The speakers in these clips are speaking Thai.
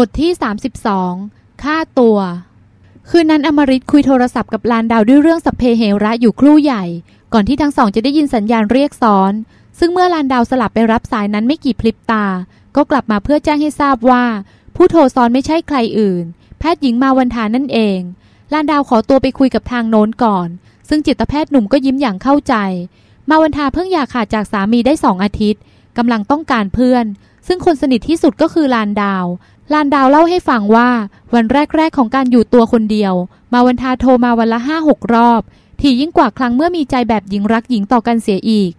บทที่ 32 ค่าตัว คืนนั้นอมริตคุยโทรศัพท์กับลานดาวด้วยเรื่องสัพเพเหระอยู่ครู่ใหญ่ ก่อนที่ทั้งสองจะได้ยินสัญญาณเรียกซ้อน ซึ่งเมื่อลานดาวสลับไปรับสายนั้นไม่กี่พลิบตา ก็กลับมาเพื่อแจ้งให้ทราบว่า ผู้โทรซ้อนไม่ใช่ใครอื่น แพทย์หญิงมาวันทานั่นเอง ลานดาวขอตัวไปคุยกับทางโน้นก่อน ซึ่งจิตแพทย์หนุ่มก็ยิ้มอย่างเข้าใจ มาวันทาเพิ่งอยากขาดจากสามีได้สองอาทิตย์กำลังต้องการเพื่อน ซึ่งคนสนิทที่สุดก็คือลานดาว ลานดาวเล่าให้ฟังว่าวันแรก ๆ ของการอยู่ตัวคนเดียว มาวันทาโทรมาวันละห้าหกรอบที่ยิ่งกว่าครั้งเมื่อมีใจแบบหญิงรักหญิงต่อกันเสียอีก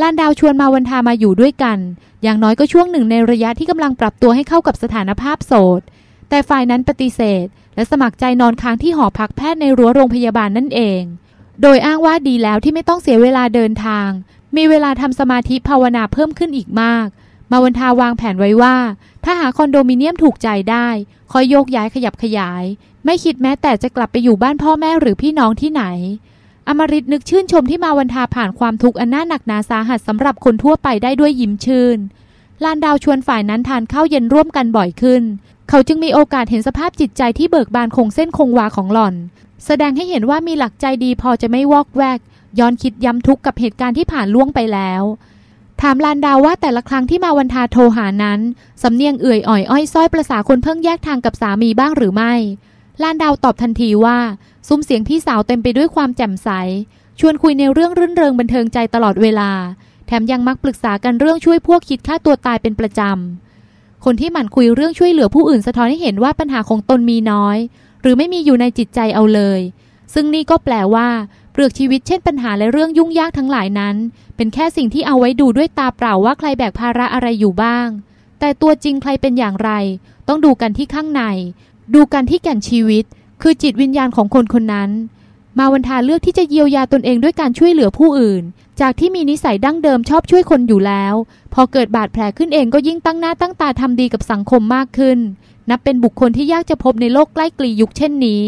ลานดาวชวนมาวันทามาอยู่ด้วยกัน อย่างน้อยก็ช่วงหนึ่งในระยะที่กำลังปรับตัวให้เข้ากับสถานภาพโสด แต่ฝ่ายนั้นปฏิเสธ และสมัครใจนอนค้างที่หอพักแพทย์ในรั้วโรงพยาบาลนั่นเอง โดยอ้างว่าดีแล้วที่ไม่ต้องเสียเวลาเดินทาง มีเวลาทำสมาธิภาวนาเพิ่มขึ้นอีกมาก มาวันทาวางแผนไว้ว่า ถ้าหาคอนโดมิเนียมถูกใจได้คอยโยกย้ายขยับขยาย ไม่คิดแม้แต่จะกลับไปอยู่บ้านพ่อแม่หรือพี่น้องที่ไหน อมริตนึกชื่นชมที่มาวันทาผ่านความทุกข์อันน่าหนักหนาสาหัสสำหรับคนทั่วไปได้ด้วยยิ้มชื่นลานดาวชวนฝ่ายนั้นทานข้าวเย็นร่วมกันบ่อยขึ้น เขาจึงมีโอกาสเห็นสภาพจิตใจที่เบิกบานคงเส้นคงวาของหล่อน แสดงให้เห็นว่ามีหลักใจดีพอจะไม่วอกแวก ย้อนคิดย้ำทุกข์กับเหตุการณ์ที่ผ่านล่วงไปแล้ว ถามลานดาวว่าแต่ละครั้งที่มาวันทาโทรหานั้น สำเนียงเอื่อยอ่อยอ้อยส้อยประสาคนเพิ่งแยกทางกับสามีบ้างหรือไม่ ลานดาวตอบทันทีว่า ซุ้มเสียงพี่สาวเต็มไปด้วยความแจ่มใส ชวนคุยในเรื่องรื่นเริงบันเทิงใจตลอดเวลา แถมยังมักปรึกษากันเรื่องช่วยพวกคิดฆ่าตัวตายเป็นประจำ คนที่หมั่นคุยเรื่องช่วยเหลือผู้อื่นสะท้อนให้เห็นว่าปัญหาของตนมีน้อย หรือไม่มีอยู่ในจิตใจเอาเลย ซึ่งนี่ก็แปลว่า ลือกชีวิตเช่นปัญหาและเรื่องยุ่งยากทั้งหลายนั้น เป็นแค่สิ่งที่เอาไว้ดูด้วยตาเปล่าว่าใครแบกภาระอะไรอยู่บ้าง แต่ตัวจริงใครเป็นอย่างไร ต้องดูกันที่ข้างใน ดูกันที่แก่นชีวิต คือจิตวิญญาณของคนคนนั้น มาวันทาเลือกที่จะเยียวยาตนเองด้วยการช่วยเหลือผู้อื่น จากที่มีนิสัยดั้งเดิมชอบช่วยคนอยู่แล้ว พอเกิดบาดแผลขึ้นเองก็ยิ่งตั้งหน้าตั้งตาทำดีกับสังคมมากขึ้น นับเป็นบุคคลที่ยากจะพบในโลกใกล้กลียุคเช่นนี้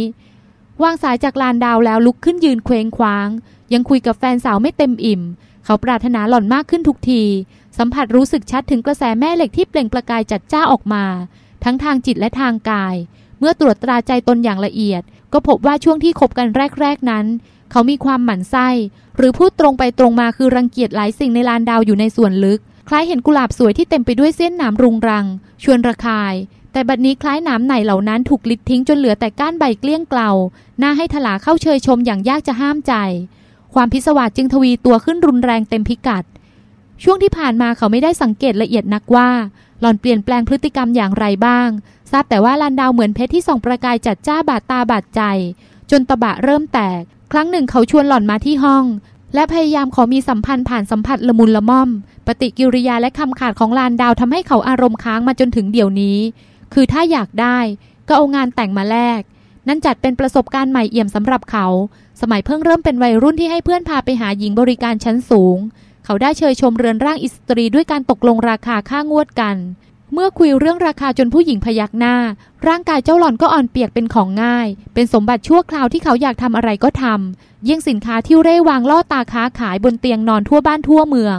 วางสายจากลานดาวแล้วลุกขึ้นยืนเคว้งคว้าง ยังคุยกับแฟนสาวไม่เต็มอิ่ม เขาปรารถนาหล่อนมากขึ้นทุกที สัมผัสรู้สึกชัดถึงกระแสแม่เหล็กที่เปล่งประกายจัดจ้าออกมา ทั้งทางจิตและทางกาย เมื่อตรวจตราใจตนอย่างละเอียด ก็พบว่าช่วงที่คบกันแรก ๆนั้น เขามีความหมั่นไส้ หรือพูดตรงไปตรงมาคือรังเกียจหลายสิ่งในลานดาวอยู่ในส่วนลึก คล้ายเห็นกุหลาบสวยที่เต็มไปด้วยเส้นหนามรุงรัง ชวนระคาย แต่บัดนี้คล้ายหนามไหนเหล่านั้นถูกลิดทิ้งจนเหลือแต่ก้านใบเกลี้ยงเกลาหน้าให้ถลาเข้าเชยชมอย่างยากจะห้ามใจ ความพิศวาสจึงทวีตัวขึ้นรุนแรงเต็มพิกัด ช่วงที่ผ่านมาเขาไม่ได้สังเกตละเอียดนักว่า หล่อนเปลี่ยนแปลงพฤติกรรมอย่างไรบ้าง ทราบแต่ว่าลานดาวเหมือนเพชรที่ส่องประกายจัดจ้าบาดตาบาดใจ จนตะบะเริ่มแตก ครั้งหนึ่งเขาชวนหล่อนมาที่ห้อง และพยายามขอมีสัมพันธ์ผ่านสัมผัสละมุนละม่อม ปฏิกิริยาและคำขาดของลานดาวทำให้เขาอารมณ์ค้างมาจนถึงเดี๋ยวนี้ คือถ้าอยากได้ก็เอางานแต่งมาแลก นั่นจัดเป็นประสบการณ์ใหม่เอี่ยมสำหรับเขา สมัยเพิ่งเริ่มเป็นวัยรุ่นที่ให้เพื่อนพาไปหาหญิงบริการชั้นสูง เขาได้เชยชมเรือนร่างอิสตรีด้วยการตกลงราคาค่างวดกัน เมื่อคุยเรื่องราคาจนผู้หญิงพยักหน้า ร่างกายเจ้าหล่อนก็อ่อนเปียกเป็นของง่าย เป็นสมบัติชั่วคราวที่เขาอยากทำอะไรก็ทำเยี่ยงสินค้าที่เร่วางล่อตาค้าขายบนเตียงนอนทั่วบ้านทั่วเมือง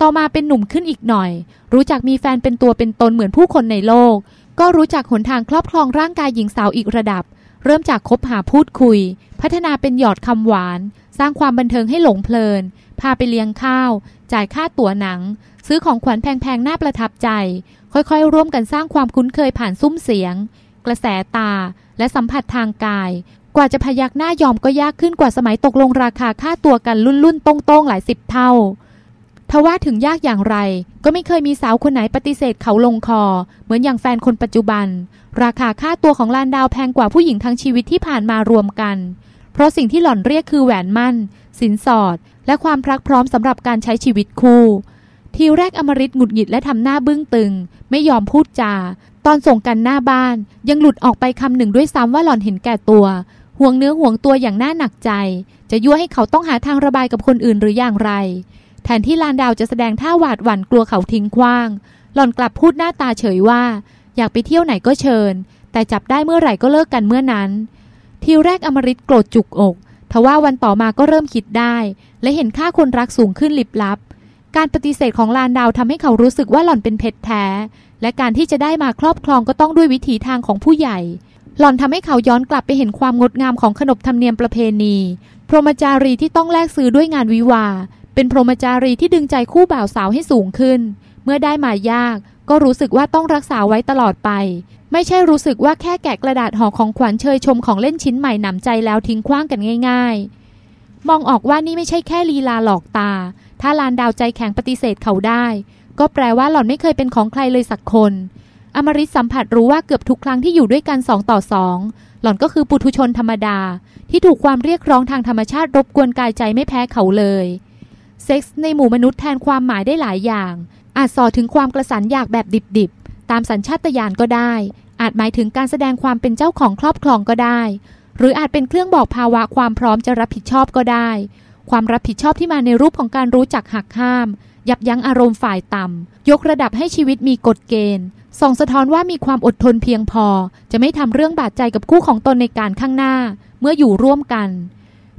ต่อมาเป็นหนุ่มขึ้นอีกหน่อย รู้จักมีแฟนเป็นตัวเป็นตนเหมือนผู้คนในโลก ก็รู้จักหนทางครอบครองร่างกายหญิงสาวอีกระดับ เริ่มจากคบหาพูดคุย พัฒนาเป็นหยอดคำหวาน สร้างความบันเทิงให้หลงเพลิน พาไปเลี้ยงข้าว จ่ายค่าตั๋วหนัง ซื้อของขวัญแพงๆน่าประทับใจ ค่อยๆ ร่วมกันสร้างความคุ้นเคยผ่านซุ้มเสียง กระแสตา และสัมผัสทางกาย กว่าจะพยักหน้ายอมก็ยากขึ้นกว่าสมัยตกลงราคาค่าตัวกันรุ่นๆตรงๆหลายสิบเท่า ทว่าถึงยากอย่างไร ก็ไม่เคยมีสาวคนไหนปฏิเสธเขาลงคอ เหมือนอย่างแฟนคนปัจจุบัน ราคาค่าตัวของลานดาวแพงกว่าผู้หญิงทั้งชีวิตที่ผ่านมารวมกัน เพราะสิ่งที่หล่อนเรียกคือแหวนมั่น สินสอด และความพรักพร้อมสำหรับการใช้ชีวิตคู่ ทีแรกอมริตหงุดหงิดและทำหน้าบึ้งตึง ไม่ยอมพูดจา ตอนส่งกันหน้าบ้าน ยังหลุดออกไปคำหนึ่งด้วยซ้ำว่าหล่อนเห็นแก่ตัว ห่วงเนื้อห่วงตัวอย่างน่าหนักใจ จะยั่วให้เขาต้องหาทางระบายกับคนอื่นหรืออย่างไร แทนที่ลานดาวจะแสดงท่าหวาดหวั่นกลัวเขาทิ้งขว้าง หล่อนกลับพูดหน้าตาเฉยว่า อยากไปเที่ยวไหนก็เชิญ แต่จับได้เมื่อไหร่ก็เลิกกันเมื่อนั้น ทีแรกอมริตโกรธจุกอก ทว่าวันต่อมาก็เริ่มคิดได้ และเห็นค่าคนรักสูงขึ้นลิบลับ การปฏิเสธของลานดาวทำให้เขารู้สึกว่าหล่อนเป็นเพชรแท้ และการที่จะได้มาครอบครองก็ต้องด้วยวิถีทางของผู้ใหญ่ หล่อนทำให้เขาย้อนกลับไปเห็นความงดงามของขนบธรรมเนียมประเพณี พรหมจารีที่ต้องแลกซื้อด้วยงานวิวา เป็นพรหมจารีที่ดึงใจคู่บ่าวสาวให้สูงขึ้น เมื่อได้มายาก ก็รู้สึกว่าต้องรักษาไว้ตลอดไป ไม่ใช่รู้สึกว่าแค่แกะกระดาษห่อของขวัญเชยชมของเล่นชิ้นใหม่หนำใจแล้วทิ้งคว้างกันง่าย ๆ มองออกว่านี่ไม่ใช่แค่ลีลาหลอกตา ถ้าลานดาวใจแข็งปฏิเสธเขาได้ ก็แปลว่าหล่อนไม่เคยเป็นของใครเลยสักคนอมริตสัมผัสรู้ว่าเกือบทุกครั้งที่อยู่ด้วยกันสองต่อสองหล่อนก็คือปุถุชนธรรมดา ที่ถูกความเรียกร้องทางธรรมชาติรบกวนกายใจไม่แพ้เขาเลย เซ็กส์ในหมู่มนุษย์แทนความหมายได้หลายอย่าง อาจสอถึงความกระสันอยากแบบดิบๆ ตามสัญชาตญาณก็ได้ อาจหมายถึงการแสดงความเป็นเจ้าของครอบครองก็ได้ หรืออาจเป็นเครื่องบอกภาวะความพร้อมจะรับผิดชอบก็ได้ ความรับผิดชอบที่มาในรูปของการรู้จักหักห้าม ยับยั้งอารมณ์ฝ่ายต่ำ ยกระดับให้ชีวิตมีกฎเกณฑ์ส่องสะท้อนว่ามีความอดทนเพียงพอ จะไม่ทำเรื่องบาดใจกับคู่ของตนในการข้างหน้า เมื่ออยู่ร่วมกัน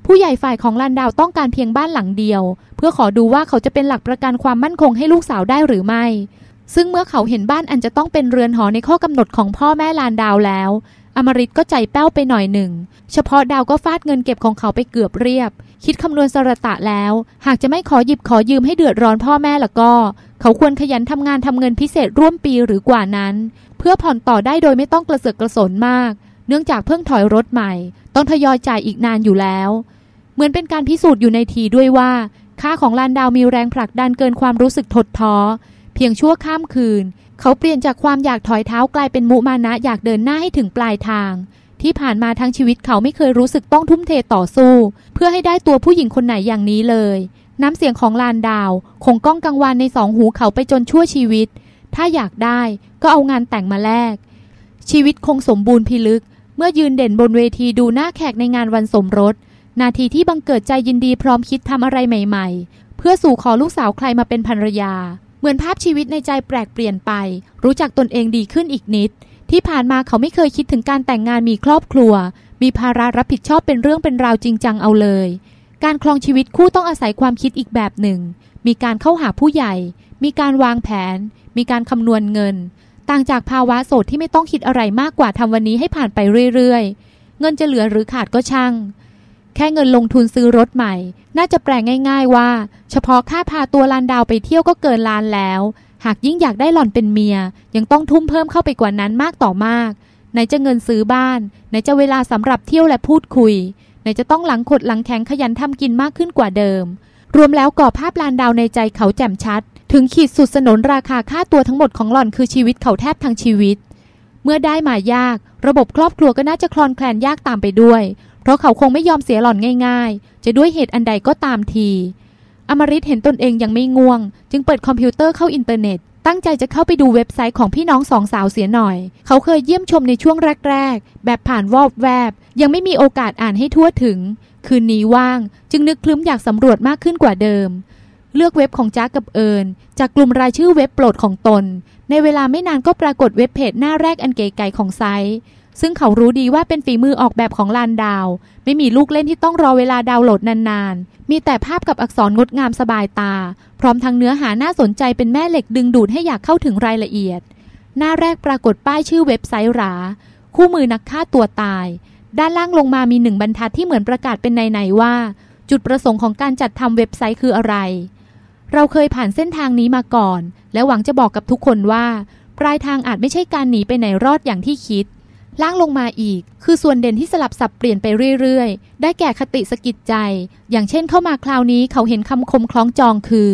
ผู้ใหญ่ฝ่ายของลันดาวต้องการเพียงบ้านหลังเดียว เพื่อขอดูว่าเขาจะเป็นหลักประกันความมั่นคงให้ลูกสาวได้หรือไม่ ซึ่งเมื่อเขาเห็นบ้านอันจะต้องเป็นเรือนหอในข้อกำหนดของพ่อแม่ลานดาวแล้ว อมริตก็ใจแป้วไปหน่อยหนึ่ง เฉพาะดาวก็ฟาดเงินเก็บของเขาไปเกือบเรียบ คิดคำนวณสระตะแล้ว หากจะไม่ขอหยิบขอยืมให้เดือดร้อนพ่อแม่ละก็ เขาควรขยันทำงานทำเงินพิเศษร่วมปีหรือกว่านั้น เพื่อผ่อนต่อได้โดยไม่ต้องกระเสือกกระสนมาก เนื่องจากเพิ่งถอยรถใหม่ ต้องทยอยจ่ายอีกนานอยู่แล้ว เหมือนเป็นการพิสูจน์อยู่ในทีด้วยว่า ค่าของลานดาวมีแรงผลักดันเกินความรู้สึกทดท้อ เพียงชั่วข้ามคืน เขาเปลี่ยนจากความอยากถอยเท้ากลายเป็นมุมานะอยากเดินหน้าให้ถึงปลายทาง ที่ผ่านมาทั้งชีวิตเขาไม่เคยรู้สึกต้องทุ่มเทต่อสู้ เพื่อให้ได้ตัวผู้หญิงคนไหนอย่างนี้เลย น้ำเสียงของลานดาว คงก้องกังวานในสองหูเขาไปจนชั่วชีวิต ถ้าอยากได้ก็เอางานแต่งมาแลกชีวิตคงสมบูรณ์พิลึก เมื่อยืนเด่นบนเวทีดูหน้าแขกในงานวันสมรส นาทีที่บังเกิดใจยินดีพร้อมคิดทำอะไรใหม่ ๆ เพื่อสู่ขอลูกสาวใครมาเป็นภรรยา เหมือนภาพชีวิตในใจแปลกเปลี่ยนไป รู้จักตนเองดีขึ้นอีกนิด ที่ผ่านมาเขาไม่เคยคิดถึงการแต่งงานมีครอบครัว มีภาระรับผิดชอบเป็นเรื่องเป็นราวจริงจังเอาเลย การคลองชีวิตคู่ต้องอาศัยความคิดอีกแบบหนึ่ง มีการเข้าหาผู้ใหญ่ มีการวางแผน มีการคำนวณเงิน ต่างจากภาวะโสดที่ไม่ต้องคิดอะไรมากกว่าทำวันนี้ให้ผ่านไปเรื่อยๆ เงินจะเหลือหรือขาดก็ช่าง แค่เงินลงทุนซื้อรถใหม่ น่าจะแปลง่าย ๆว่า เฉพาะค่าพาตัวลานดาวไปเที่ยวก็เกินล้านแล้ว หากยิ่งอยากได้หล่อนเป็นเมีย ยังต้องทุ่มเพิ่มเข้าไปกว่านั้นมากต่อมากไหนจะเงินซื้อบ้าน ไหนจะเวลาสำหรับเที่ยวและพูดคุย ไหนจะต้องหลังขดหลังแข็งขยันทำกินมากขึ้นกว่าเดิม รวมแล้วก่อภาพลานดาวในใจเขาแจ่มชัด ถึงขีดสุดสนนราคาค่าตัวทั้งหมดของหล่อนคือชีวิตเขาแทบทั้งชีวิต เมื่อได้มายาก ระบบครอบครัวก็น่าจะคลอนแคลนยากตามไปด้วย ราะเขาคงไม่ยอมเสียหล่อนง่ายๆ จะด้วยเหตุอันใดก็ตามที อมริตเห็นตนเองยังไม่ง่วง จึงเปิดคอมพิวเตอร์เข้าอินเทอร์เน็ต ตั้งใจจะเข้าไปดูเว็บไซต์ของพี่น้องสองสาวเสียหน่อย เขาเคยเยี่ยมชมในช่วงแรกๆ แบบผ่านวอบแวบ ยังไม่มีโอกาสอ่านให้ทั่วถึง คืนนี้ว่าง จึงนึกคลึ้มอยากสำรวจมากขึ้นกว่าเดิม เลือกเว็บของจ้ากับเอิญจากกลุ่มรายชื่อเว็บโปรดของตน ในเวลาไม่นานก็ปรากฏเว็บเพจหน้าแรกอันเก๋ไก่ของไซต์ ซึ่งเขารู้ดีว่าเป็นฝีมือออกแบบของลานดาว ไม่มีลูกเล่นที่ต้องรอเวลาดาวน์โหลดนานๆ มีแต่ภาพกับอักษรงดงามสบายตา พร้อมทั้งเนื้อหาน่าสนใจเป็นแม่เหล็กดึงดูดให้อยากเข้าถึงรายละเอียด หน้าแรกปรากฏป้ายชื่อเว็บไซต์หรา คู่มือนักฆ่าตัวตาย ด้านล่างลงมามีหนึ่งบรรทัดที่เหมือนประกาศเป็นในๆว่า จุดประสงค์ของการจัดทำเว็บไซต์คืออะไร เราเคยผ่านเส้นทางนี้มาก่อน และหวังจะบอกกับทุกคนว่า ปลายทางอาจไม่ใช่การหนีไปไหนรอดอย่างที่คิด ล่างลงมาอีก คือส่วนเด่นที่สลับสับเปลี่ยนไปเรื่อยๆ ได้แก่คติสกิดใจ อย่างเช่นเข้ามาคราวนี้เขาเห็นคำคมคล้องจองคือ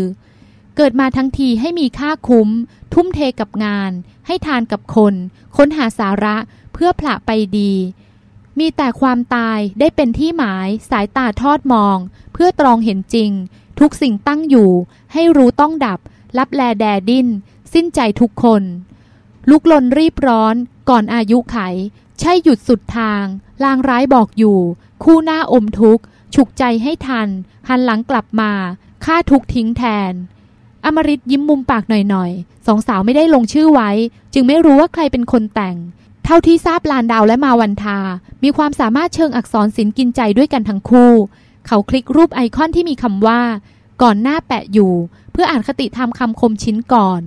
เกิดมาทั้งทีให้มีค่าคุ้ม ทุ่มเทกับงาน ให้ทานกับคน ค้นหาสาระเพื่อผละไปดี มีแต่ความตายได้เป็นที่หมาย สายตาทอดมอง เพื่อตรองเห็นจริง ทุกสิ่งตั้งอยู่ ให้รู้ต้องดับ รับแลแดดิ้น สิ้นใจทุกคน ลุกลนรีบร้อน ก่อนอายุไข ใช่หยุดสุดทาง ลางร้ายบอกอยู่ คู่หน้าอมทุกข์ฉุกใจให้ทัน หันหลังกลับมาฆ่าทุกทิ้งแทน อมริตยิ้มมุมปากหน่อยๆสองสาวไม่ได้ลงชื่อไว้ จึงไม่รู้ว่าใครเป็นคนแต่ง เท่าที่ทราบลานดาวและมาวันทา มีความสามารถเชิงอักษรศิลป์กินใจด้วยกันทั้งคู่ เขาคลิกรูปไอคอนที่มีคำว่า ก่อนหน้าแปะอยู่ เพื่ออ่านคติธรรมคำคมชิ้นก่อน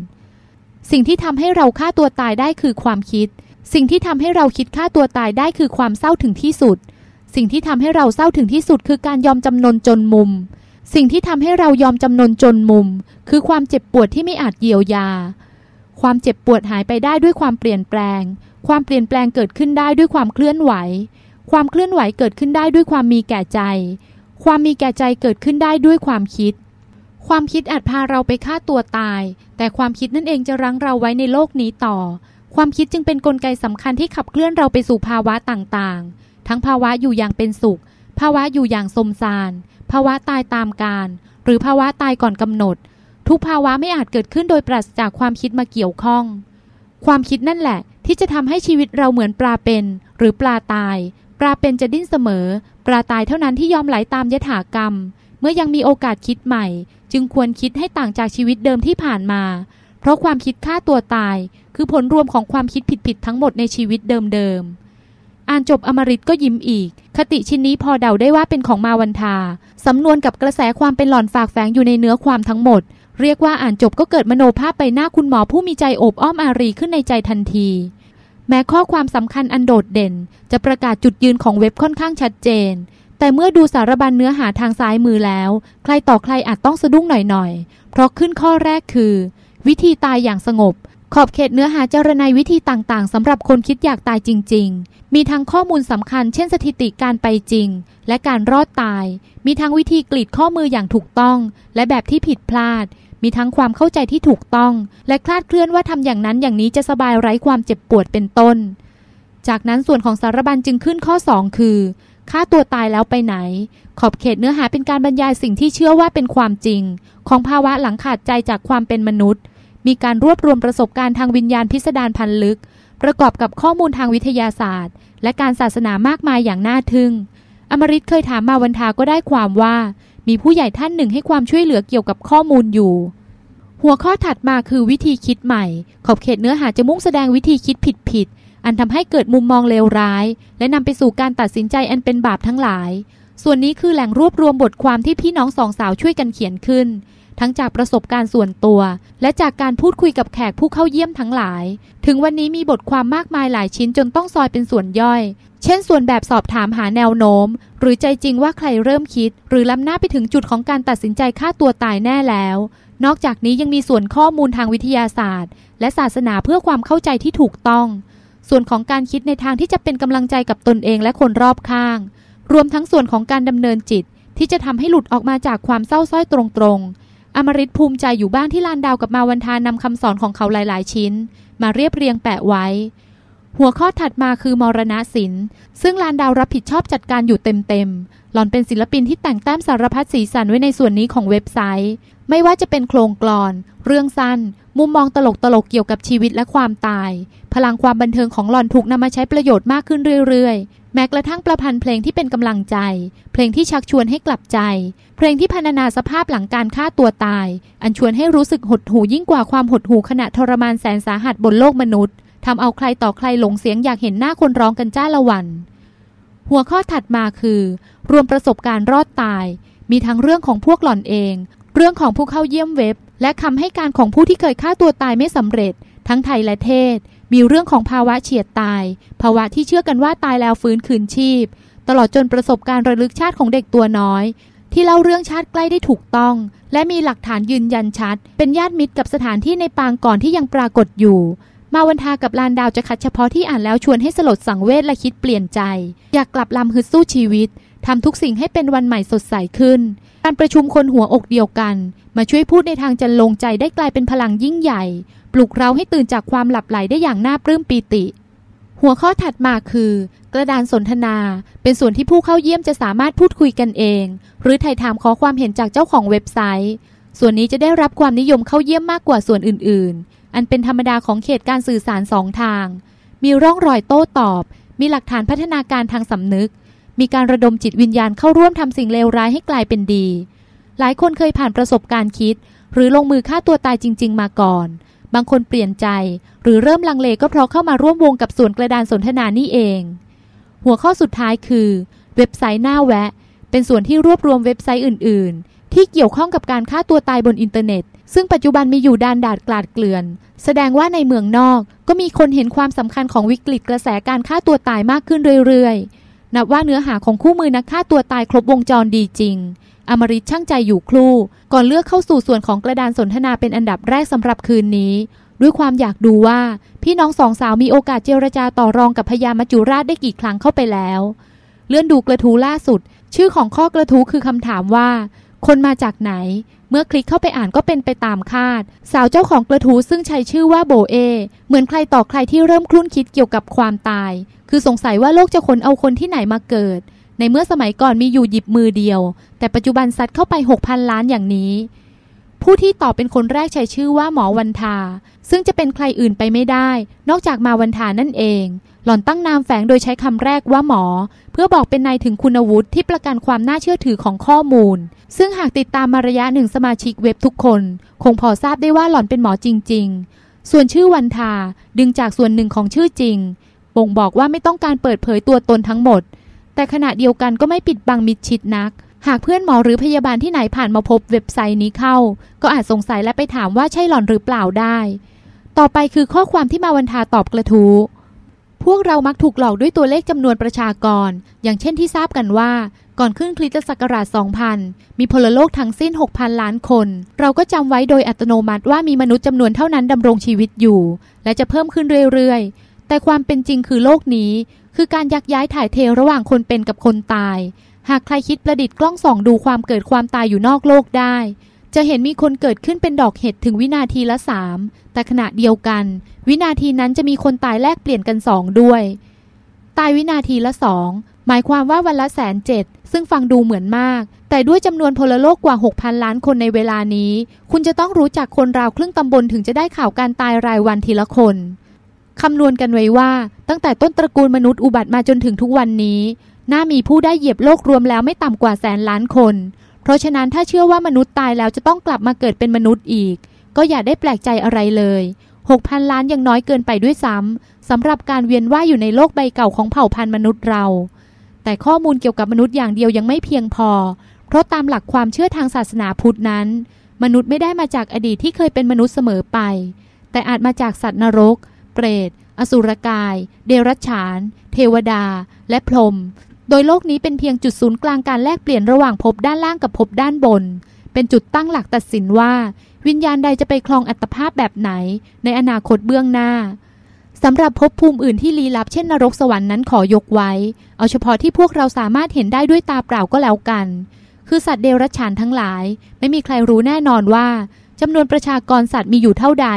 สิ่งที่ทำให้เราฆ่าตัวตายได้คือความคิด สิ่งที่ทำให้เราคิดฆ่าตัวตายได้คือความเศร้าถึงที่สุด สิ่งที่ทำให้เราเศร้าถึงที่สุดคือการยอมจำนนจนมุม สิ่งที่ทำให้เรายอมจำนนจนมุม คือความเจ็บปวดที่ไม่อาจเยียวยา ความเจ็บปวดหายไปได้ด้วยความเปลี่ยนแปลง ความเปลี่ยนแปลงเกิดขึ้นได้ด้วยความเคลื่อนไหว ความเคลื่อนไหวเกิดขึ้นได้ด้วยความมีแก่ใจ ความมีแก่ใจเกิดขึ้นได้ด้วยความคิด ความคิดอาจพาเราไปฆ่าตัวตาย แต่ความคิดนั่นเองจะรั้งเราไว้ในโลกนี้ต่อ ความคิดจึงเป็นนกลไกสำคัญที่ขับเคลื่อนเราไปสู่ภาวะต่างๆ ทั้งภาวะอยู่อย่างเป็นสุข ภาวะอยู่อย่างสมซานภาวะตายตามการ หรือภาวะตายก่อนกำหนด ทุกภาวะไม่อาจเกิดขึ้นโดยปราศจากความคิดมาเกี่ยวข้อง ความคิดนั่นแหละ ที่จะทำให้ชีวิตเราเหมือนปลาเป็น หรือปลาตาย ปลาเป็นจะดิ้นเสมอ ปลาตายเท่านั้นที่ยอมไหลาตามยถากรรม เมื่อยังมีโอกาสคิดใหม่ จึงควรคิดให้ต่างจากชีวิตเดิมที่ผ่านมา เพราะความคิดฆ่าตัวตาย คือผลรวมของความคิดผิดๆทั้งหมดในชีวิตเดิมๆอ่านจบอมริตก็ยิ้มอีก คติชิ้นนี้พอเดาได้ว่าเป็นของมาวันทาสำนวนกับกระแสความเป็นหล่อนฝากแฝงอยู่ในเนื้อความทั้งหมด เรียกว่าอ่านจบก็เกิดมโนภาพไปหน้าคุณหมอผู้มีใจโอบอ้อมอารีขึ้นในใจทันทีแม้ข้อความสำคัญอันโดดเด่น จะประกาศจุดยืนของเว็บค่อนข้างชัดเจน แต่เมื่อดูสารบัญเนื้อหาทางซ้ายมือแล้ว ใครต่อใครอาจต้องสะดุ้งหน่อยๆ เพราะขึ้นข้อแรกคือ วิธีตายอย่างสงบ ขอบเขตเนื้อหาเจรนายวิธีต่างๆสำหรับคนคิดอยากตายจริง ๆ มีทั้งข้อมูลสำคัญ เช่นสถิติการไปจริง และการรอดตาย มีทั้งวิธีกรีดข้อมืออย่างถูกต้อง และแบบที่ผิดพลาด มีทั้งความเข้าใจที่ถูกต้อง และคลาดเคลื่อนว่าทำอย่างนั้นอย่างนี้จะสบายไร้ความเจ็บปวดเป็นต้น จากนั้นส่วนของสารบัญจึงขึ้นข้อ 2 คือ ฆ่าตัวตายแล้วไปไหน ขอบเขตเนื้อหาเป็นการบรรยายสิ่งที่เชื่อว่าเป็นความจริง ของภาวะหลังขาดใจจากความเป็นมนุษย์ มีการรวบรวมประสบการณ์ทางวิญญาณพิสดารพันลึก ประกอบกับข้อมูลทางวิทยาศาสตร์ และการศาสนามากมายอย่างน่าทึ่ง อมริตเคยถามมาวันทาก็ได้ความว่า มีผู้ใหญ่ท่านหนึ่งให้ความช่วยเหลือเกี่ยวกับข้อมูลอยู่ หัวข้อถัดมาคือวิธีคิดใหม่ ขอบเขตเนื้อหาจะมุ่งแสดงวิธีคิดผิดๆ อันทำให้เกิดมุมมองเลวร้าย และนำไปสู่การตัดสินใจอันเป็นบาปทั้งหลาย ส่วนนี้คือแหล่งรวบรวมบทความที่พี่น้องสองสาวช่วยกันเขียนขึ้น ทั้งจากประสบการณ์ส่วนตัว และจากการพูดคุยกับแขกผู้เข้าเยี่ยมทั้งหลาย ถึงวันนี้มีบทความมากมายหลายชิ้นจนต้องซอยเป็นส่วนย่อย เช่น ส่วนแบบสอบถามหาแนวโน้ม หรือใจจริงว่าใครเริ่มคิด หรือล้ำหน้าไปถึงจุดของการตัดสินใจฆ่าตัวตายแน่แล้วนอกจากนี้ยังมีส่วนข้อมูลทางวิทยาศาสตร์ และศาสนาเพื่อความเข้าใจที่ถูกต้อง ส่วนของการคิดในทางที่จะเป็นกำลังใจกับตนเองและคนรอบข้าง รวมทั้งส่วนของการดำเนินจิตที่จะทำให้หลุดออกมาจากความเศร้าส้อยตรงๆ อมริตภูมิใจอยู่บ้างที่ลานดาวกับมาวันทานำคำสอนของเขาหลายๆ ชิ้น มาเรียบเรียงแปะไว้ หัวข้อถัดมาคือมรณะศิลป์ซึ่งลานดาวรับผิดชอบจัดการอยู่เต็มๆ หล่อนเป็นศิลปินที่แต่งแต้มสารพัดสีสันไว้ในส่วนนี้ของเว็บไซต์ ไม่ว่าจะเป็นโครงกลอน เรื่องสั้น มุมมองตลกตลกเกี่ยวกับชีวิตและความตาย พลังความบันเทิงของหล่อนถูกนำมาใช้ประโยชน์มากขึ้นเรื่อยๆ แม้กระทั่งประพันธ์เพลงที่เป็นกำลังใจ เพลงที่ชักชวนให้กลับใจ เพลงที่พรรณนาสภาพหลังการฆ่าตัวตาย อันชวนให้รู้สึกหดหู่ยิ่งกว่าความหดหู่ขณะทรมานแสนสาหัสบนโลกมนุษย์ ทำเอาใครต่อใครหลงเสียงอยากเห็นหน้าคนร้องกันจ้าละวัน หัวข้อถัดมาคือ รวมประสบการณ์รอดตาย มีทั้งเรื่องของพวกหล่อนเอง เรื่องของผู้เข้าเยี่ยมเว็บ และคำให้การของผู้ที่เคยฆ่าตัวตายไม่สำเร็จ ทั้งไทยและเทศ มีเรื่องของภาวะเฉียดตาย ภาวะที่เชื่อกันว่าตายแล้วฟื้นคืนชีพ ตลอดจนประสบการณ์ระลึกชาติของเด็กตัวน้อยที่เล่าเรื่องชาติใกล้ได้ถูกต้อง และมีหลักฐานยืนยันชัด เป็นญาติมิตรกับสถานที่ในปางก่อนที่ยังปรากฏอยู่ มาวันทากับลานดาวจะคัดเฉพาะที่อ่านแล้วชวนให้สลดสังเวชและคิดเปลี่ยนใจ อยากกลับลำฮึดสู้ชีวิตทำทุกสิ่งให้เป็นวันใหม่สดใสขึ้น การประชุมคนหัวอกเดียวกัน มาช่วยพูดในทางจันลงใจได้กลายเป็นพลังยิ่งใหญ่ ปลุกเราให้ตื่นจากความหลับไหลได้อย่างน่าปลื้มปีติ หัวข้อถัดมาคือ กระดานสนทนา เป็นส่วนที่ผู้เข้าเยี่ยมจะสามารถพูดคุยกันเอง หรือถ่ายถามขอความเห็นจากเจ้าของเว็บไซต์ ส่วนนี้จะได้รับความนิยมเข้าเยี่ยมมากกว่าส่วนอื่นๆ อันเป็นธรรมดาของเขตการสื่อสารสองทาง มีร่องรอยโต้ตอบ มีหลักฐานพัฒนาการทางสำนึก มีการระดมจิตวิญญาณเข้าร่วมทำสิ่งเลวร้ายให้กลายเป็นดี หลายคนเคยผ่านประสบการณ์คิด หรือลงมือฆ่าตัวตายจริง ๆ มาก่อน บางคนเปลี่ยนใจ หรือเริ่มลังเลก็เพราะเข้ามาร่วมวงกับส่วนกระดานสนทนานี่เอง หัวข้อสุดท้ายคือ เว็บไซต์น่าแวะ เป็นส่วนที่รวบรวมเว็บไซต์อื่น ๆ ที่เกี่ยวข้องกับการฆ่าตัวตายบนอินเทอร์เน็ต ซึ่งปัจจุบันมีอยู่ดาษดากลาดเกลื่อน แสดงว่าในเมืองนอกก็มีคนเห็นความสำคัญของวิกฤตกระแสการฆ่าตัวตายมากขึ้นเรื่อยๆ นับว่าเนื้อหาของคู่มือนักฆ่าตัวตายครบวงจรดีจริง อมริตช่างใจอยู่ครู่ ก่อนเลือกเข้าสู่ส่วนของกระดานสนทนาเป็นอันดับแรกสำหรับคืนนี้ ด้วยความอยากดูว่าพี่น้องสองสาวมีโอกาสเจรจาต่อรองกับพญามัจจุราชได้กี่ครั้งเข้าไปแล้ว เลื่อนดูกระทู้ล่าสุด ชื่อของข้อกระทู้คือคำถามว่า คนมาจากไหน เมื่อคลิกเข้าไปอ่านก็เป็นไปตามคาด สาวเจ้าของกระทู้ซึ่งใช้ชื่อว่าโบเอ เหมือนใครต่อใครที่เริ่มคลุ่นคิดเกี่ยวกับความตาย คือสงสัยว่าโลกจะขนเอาคนที่ไหนมาเกิด ในเมื่อสมัยก่อนมีอยู่หยิบมือเดียว แต่ปัจจุบันซัดเข้าไป 6,000 ล้านอย่างนี้ ผู้ที่ตอบเป็นคนแรกใช้ชื่อว่าหมอวันทา ซึ่งจะเป็นใครอื่นไปไม่ได้ นอกจากมาวันทานั่นเอง หล่อนตั้งนามแฝงโดยใช้คำแรกว่าหมอ เพื่อบอกเป็นนายถึงคุณวุฒิที่ประกันความน่าเชื่อถือของข้อมูล ซึ่งหากติดตามมาระยะหนึ่งสมาชิกเว็บทุกคน คงพอทราบได้ว่าหล่อนเป็นหมอจริง ๆ ส่วนชื่อวันทาดึงจากส่วนหนึ่งของชื่อจริงบ่งบอกว่าไม่ต้องการเปิดเผยตัวตนทั้งหมด แต่ขณะเดียวกันก็ไม่ปิดบังมิดชิดนัก หากเพื่อนหมอหรือพยาบาลที่ไหนผ่านมาพบเว็บไซต์นี้เข้า ก็อาจสงสัยและไปถามว่าใช่หล่อนหรือเปล่าได้ ต่อไปคือข้อความที่มาวันทาตอบกระทู้ พวกเรามักถูกหลอกด้วยตัวเลขจำนวนประชากร อย่างเช่นที่ทราบกันว่า ก่อนขึ้นคริสตศักราช 2000 มีพลโลกทั้งสิ้น 6,000 ล้านคน เราก็จำไว้โดยอัตโนมัติว่ามีมนุษย์จำนวนเท่านั้นดำรงชีวิตอยู่ และจะเพิ่มขึ้นเรื่อยๆ แต่ความเป็นจริงคือโลกนี้ คือการยักย้ายถ่ายเทระหว่างคนเป็นกับคนตาย หากใครคิดประดิษฐ์กล้องส่องดูความเกิดความตายอยู่นอกโลกได้ จะเห็นมีคนเกิดขึ้นเป็นดอกเห็ดถึงวินาทีละสามแต่ขณะเดียวกัน วินาทีนั้นจะมีคนตายแลกเปลี่ยนกันสองด้วย ตายวินาทีละสองหมายความว่าวันละแสนเจ็ดซึ่งฟังดูเหมือนมาก แต่ด้วยจำนวนพลโลกกว่า 6,000 ล้านคนในเวลานี้ คุณจะต้องรู้จักคนราวครึ่งตำบลถึงจะได้ข่าวการตายรายวันทีละคนคำนวณกันไว้ว่า ตั้งแต่ต้นตระกูลมนุษย์อุบัติมาจนถึงทุกวันนี้ น่ามีผู้ได้เหยียบโลกรวมแล้วไม่ต่ำกว่าแสนล้านคน เพราะฉะนั้นถ้าเชื่อว่ามนุษย์ตายแล้วจะต้องกลับมาเกิดเป็นมนุษย์อีก ก็อย่าได้แปลกใจอะไรเลย6,000 ล้านยังน้อยเกินไปด้วยซ้ำสำหรับการเวียนว่ายอยู่ในโลกใบเก่าของเผ่าพันธุ์มนุษย์เรา แต่ข้อมูลเกี่ยวกับมนุษย์อย่างเดียวยังไม่เพียงพอ เพราะตามหลักความเชื่อทางศาสนาพุทธนั้น มนุษย์ไม่ได้มาจากอดีตที่เคยเป็นมนุษย์เสมอไป แต่อาจมาจากสัตว์นรก เปรต อสุรกาย เดรัจฉาน เทวดา และพรหม โดยโลกนี้เป็นเพียงจุดศูนย์กลางการแลกเปลี่ยนระหว่างภพด้านล่างกับภพด้านบน เป็นจุดตั้งหลักตัดสินว่า วิญญาณใดจะไปครองอัตภาพแบบไหน ในอนาคตเบื้องหน้าสำหรับภพภูมิอื่นที่ลี้ลับเช่นนรกสวรรค์นั้นขอยกไว้ เอาเฉพาะที่พวกเราสามารถเห็นได้ด้วยตาเปล่าก็แล้วกัน คือสัตว์เดรัจฉานทั้งหลาย ไม่มีใครรู้แน่นอนว่าจำนวนประชากรสัตว์มีอยู่เท่าใด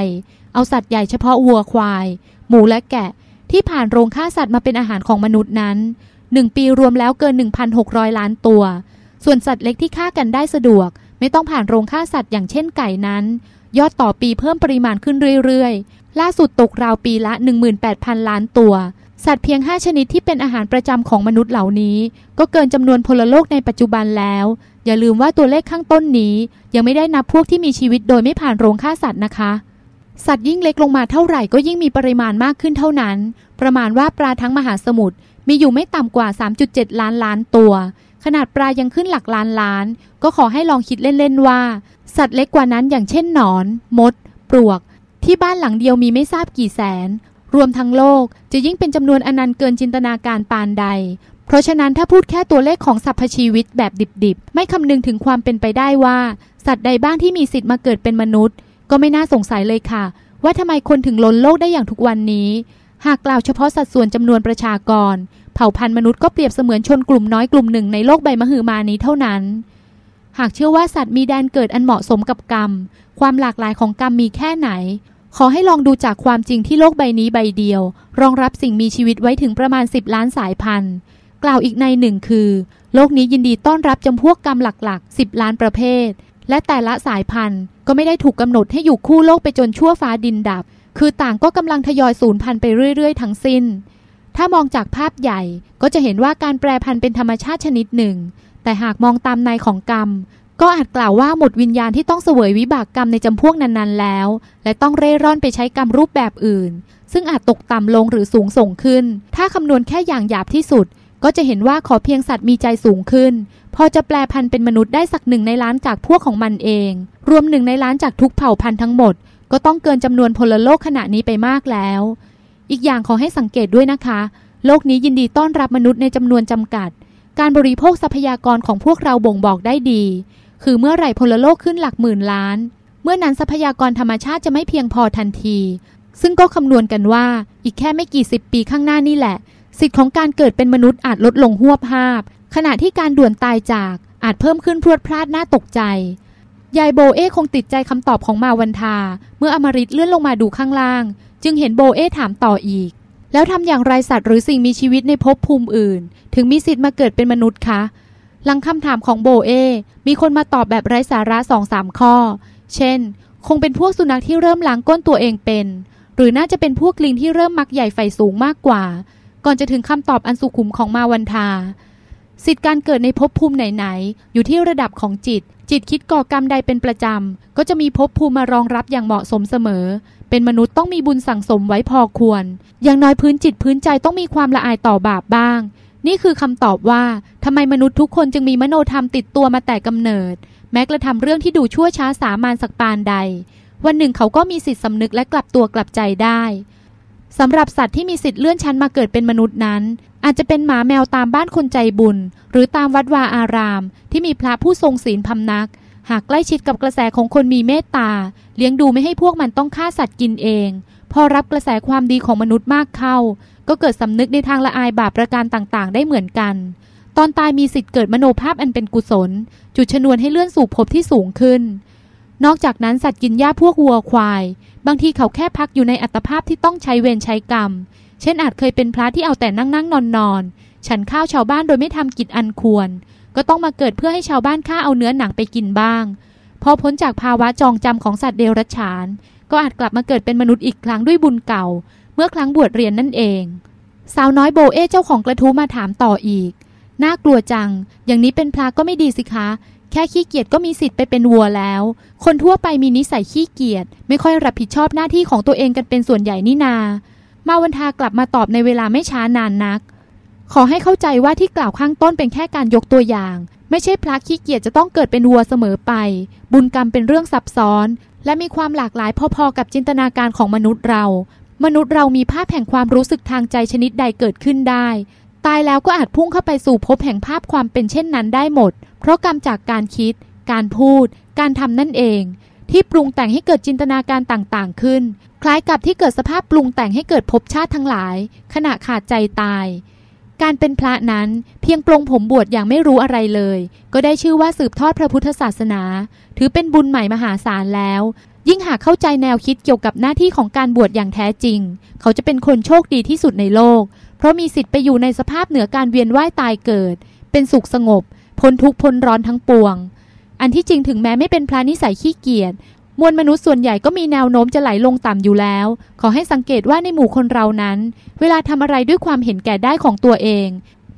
เอาสัตว์ใหญ่เฉพาะวัวควาย หมูและแกะ ที่ผ่านโรงฆ่าสัตว์มาเป็นอาหารของมนุษย์นั้น หนึ่งปีรวมแล้วเกิน 1,600 ล้านตัว ส่วนสัตว์เล็กที่ฆ่ากันได้สะดวก ไม่ต้องผ่านโรงฆ่าสัตว์อย่างเช่นไก่นั้น ยอดต่อปีเพิ่มปริมาณขึ้นเรื่อยๆ ล่าสุดตกราวปีละ 18,000 ล้านตัว สัตว์เพียง 5 ชนิดที่เป็นอาหารประจำของมนุษย์เหล่านี้ ก็เกินจำนวนพลโลกในปัจจุบันแล้ว อย่าลืมว่าตัวเลขข้างต้นนี้ ยังไม่ได้นับพวกที่มีชีวิตโดยไม่ผ่านโรงฆ่าสัตว์นะคะสัตว์ยิ่งเล็กลงมาเท่าไหร่ก็ยิ่งมีปริมาณมากขึ้นเท่านั้น ประมาณว่าปลาทั้งมหาสมุทร มีอยู่ไม่ต่ำกว่า 3.7 ล้านล้านตัว ขนาดปลายังขึ้นหลักล้านล้าน ก็ขอให้ลองคิดเล่นๆว่า สัตว์เล็กกว่านั้นอย่างเช่นหนอน มด ปลวก ที่บ้านหลังเดียวมีไม่ทราบกี่แสน รวมทั้งโลกจะยิ่งเป็นจำนวนอนันต์เกินจินตนาการปานใด เพราะฉะนั้นถ้าพูดแค่ตัวเลขของสรรพชีวิตแบบดิบๆ ไม่คำนึงถึงความเป็นไปได้ว่า สัตว์ใดบ้างที่มีสิทธิ์มาเกิดเป็นมนุษย์ ก็ไม่น่าสงสัยเลยค่ะ ว่าทำไมคนถึงล้นโลกได้อย่างทุกวันนี้ หากกล่าวเฉพาะสัดส่วนจำนวนประชากร เผ่าพันธุ์มนุษย์ก็เปรียบเสมือนชนกลุ่มน้อยกลุ่มหนึ่งในโลกใบมหึมานี้เท่านั้น หากเชื่อว่าสัตว์มีแดนเกิดอันเหมาะสมกับกรรม ความหลากหลายของกรรมมีแค่ไหน ขอให้ลองดูจากความจริงที่โลกใบนี้ใบเดียว รองรับสิ่งมีชีวิตไว้ถึงประมาณ 10 ล้านสายพันธุ์ กล่าวอีกในหนึ่งคือ โลกนี้ยินดีต้อนรับจำพวกกรรมหลักๆ 10 ล้านประเภทและแต่ละสายพันธุ์ก็ไม่ได้ถูกกำหนดให้อยู่คู่โลกไปจนชั่วฟ้าดินดับ คือต่างก็กำลังทยอยสูญพันธุ์ไปเรื่อย ๆ ทั้งสิ้น ถ้ามองจากภาพใหญ่ก็จะเห็นว่าการแปรพันธุ์เป็นธรรมชาติชนิดหนึ่ง แต่หากมองตามในของกรรม ก็อาจกล่าวว่าหมดวิญญาณที่ต้องเสวยวิบากกรรมในจำพวกนั้นๆ แล้ว และต้องเร่ร่อนไปใช้กรรมรูปแบบอื่น ซึ่งอาจตกต่ำลงหรือสูงส่งขึ้น ถ้าคำนวณแค่อย่างหยาบที่สุด ก็จะเห็นว่าขอเพียงสัตว์มีใจสูงขึ้น พอจะแปลพันธุ์เป็นมนุษย์ได้สักหนึ่งในล้านจากพวกของมันเอง รวมหนึ่งในล้านจากทุกเผ่าพันธุ์ทั้งหมด ก็ต้องเกินจำนวนพลโลกขณะนี้ไปมากแล้ว อีกอย่างขอให้สังเกตด้วยนะคะ โลกนี้ยินดีต้อนรับมนุษย์ในจำนวนจำกัด การบริโภคทรัพยากรของพวกเราบ่งบอกได้ดี คือเมื่อไหร่พลโลกขึ้นหลักหมื่นล้าน เมื่อนั้นทรัพยากรธรรมชาติจะไม่เพียงพอทันที ซึ่งก็คำนวณกันว่าอีกแค่ไม่กี่สิบปีข้างหน้านี่แหละ สิทธิ์ของการเกิดเป็นมนุษย์อาจลดลงหวบภาพ ขณะที่การด่วนตายจากอาจเพิ่มขึ้นพรวดพลาดน่าตกใจ ยายโบเอคงติดใจคำตอบของมาวันทา เมื่ออมริตเลื่อนลงมาดูข้างล่าง จึงเห็นโบเอถามต่ออีก แล้วทำอย่างไรสัตว์หรือสิ่งมีชีวิตในภพภูมิอื่น ถึงมีสิทธิ์มาเกิดเป็นมนุษย์คะ หลังคำถามของโบเอ มีคนมาตอบแบบไร้สาระสองสามข้อ เช่น คงเป็นพวกสุนัขที่เริ่มล้างก้นตัวเองเป็น หรือน่าจะเป็นพวกลิงที่เริ่มมักใหญ่ไฟสูงมากกว่า ก่อนจะถึงคำตอบอันสุขุมของมาวันทา สิทธิ์การเกิดในภพภูมิไหนๆ อยู่ที่ระดับของจิต จิตคิดก่อกรรมใดเป็นประจำ ก็จะมีภพภูมิมารองรับอย่างเหมาะสมเสมอ เป็นมนุษย์ต้องมีบุญสั่งสมไว้พอควร อย่างน้อยพื้นจิตพื้นใจต้องมีความละอายต่อบาปบ้าง นี่คือคำตอบว่าทำไมมนุษย์ทุกคนจึงมีมโนธรรมติดตัวมาแต่กำเนิด แม้กระทำเรื่องที่ดูชั่วช้าสามานสักปานใด วันหนึ่งเขาก็มีสิทธิสำนึกและกลับตัวกลับใจได้ สำหรับสัตว์ที่มีสิทธิ์เลื่อนชั้นมาเกิดเป็นมนุษย์นั้น อาจจะเป็นหมาแมวตามบ้านคนใจบุญ หรือตามวัดวาอาราม ที่มีพระผู้ทรงศีลพำนัก หากใกล้ชิดกับกระแสของคนมีเมตตา เลี้ยงดูไม่ให้พวกมันต้องฆ่าสัตว์กินเอง พอรับกระแสความดีของมนุษย์มากเข้า ก็เกิดสำนึกในทางละอายบาปประการต่างๆ ได้เหมือนกัน ตอนตายมีสิทธิ์เกิดมโนภาพอันเป็นกุศล จุดชนวนให้เลื่อนสู่ภพที่สูงขึ้น นอกจากนั้นสัตว์กินหญ้าพวกวัวควาย บางทีเขาแค่พักอยู่ในอัตภาพที่ต้องใช้เวรใช้กรรม เช่นอาจเคยเป็นพระที่เอาแต่นั่งนั่งนอนนอนฉันข้าวชาวบ้านโดยไม่ทำกิจอันควร ก็ต้องมาเกิดเพื่อให้ชาวบ้านฆ่าเอาเนื้อหนังไปกินบ้าง พอพ้นจากภาวะจองจำของสัตว์เดรัจฉาน ก็อาจกลับมาเกิดเป็นมนุษย์อีกครั้งด้วยบุญเก่า เมื่อครั้งบวชเรียนนั่นเอง สาวน้อยโบเอเจ้าของกระทู้มาถามต่ออีก น่ากลัวจัง อย่างนี้เป็นพระก็ไม่ดีสิคะ แค่ขี้เกียจก็มีสิทธิ์ไปเป็นวัวแล้ว คนทั่วไปมีนิสัยขี้เกียจไม่ค่อยรับผิดชอบหน้าที่ของตัวเองกันเป็นส่วนใหญ่นี่นา มาวันทากลับมาตอบในเวลาไม่ช้านานนัก ขอให้เข้าใจว่าที่กล่าวข้างต้นเป็นแค่การยกตัวอย่าง ไม่ใช่พระขี้เกียจจะต้องเกิดเป็นวัวเสมอไป บุญกรรมเป็นเรื่องซับซ้อน และมีความหลากหลายพอๆกับจินตนาการของมนุษย์เรา มนุษย์เรามีภาพแห่งความรู้สึกทางใจชนิดใดเกิดขึ้นได้ ตายแล้วก็อาจพุ่งเข้าไปสู่ภพแห่งภาพความเป็นเช่นนั้นได้หมด เพราะกรรมจากการคิด การพูด การทำนั่นเอง ที่ปรุงแต่งให้เกิดจินตนาการต่างๆขึ้น คล้ายกับที่เกิดสภาพปรุงแต่งให้เกิดภพชาติทั้งหลาย ขณะขาดใจตาย การเป็นพระนั้นเพียงปลงผมบวชอย่างไม่รู้อะไรเลย ก็ได้ชื่อว่าสืบทอดพระพุทธศาสนา ถือเป็นบุญใหม่มหาศาลแล้ว ยิ่งหากเข้าใจแนวคิดเกี่ยวกับหน้าที่ของการบวชอย่างแท้จริง เขาจะเป็นคนโชคดีที่สุดในโลก เพราะมีสิทธิ์ไปอยู่ในสภาพเหนือการเวียนว่ายตายเกิด เป็นสุขสงบ พ้นทุกข์พ้นร้อนทั้งปวง อันที่จริงถึงแม้ไม่เป็นพระนิสัยขี้เกียจมวลมนุษย์ส่วนใหญ่ก็มีแนวโน้มจะไหลลงต่ำอยู่แล้ว ขอให้สังเกตว่าในหมู่คนเรานั้น เวลาทำอะไรด้วยความเห็นแก่ได้ของตัวเอง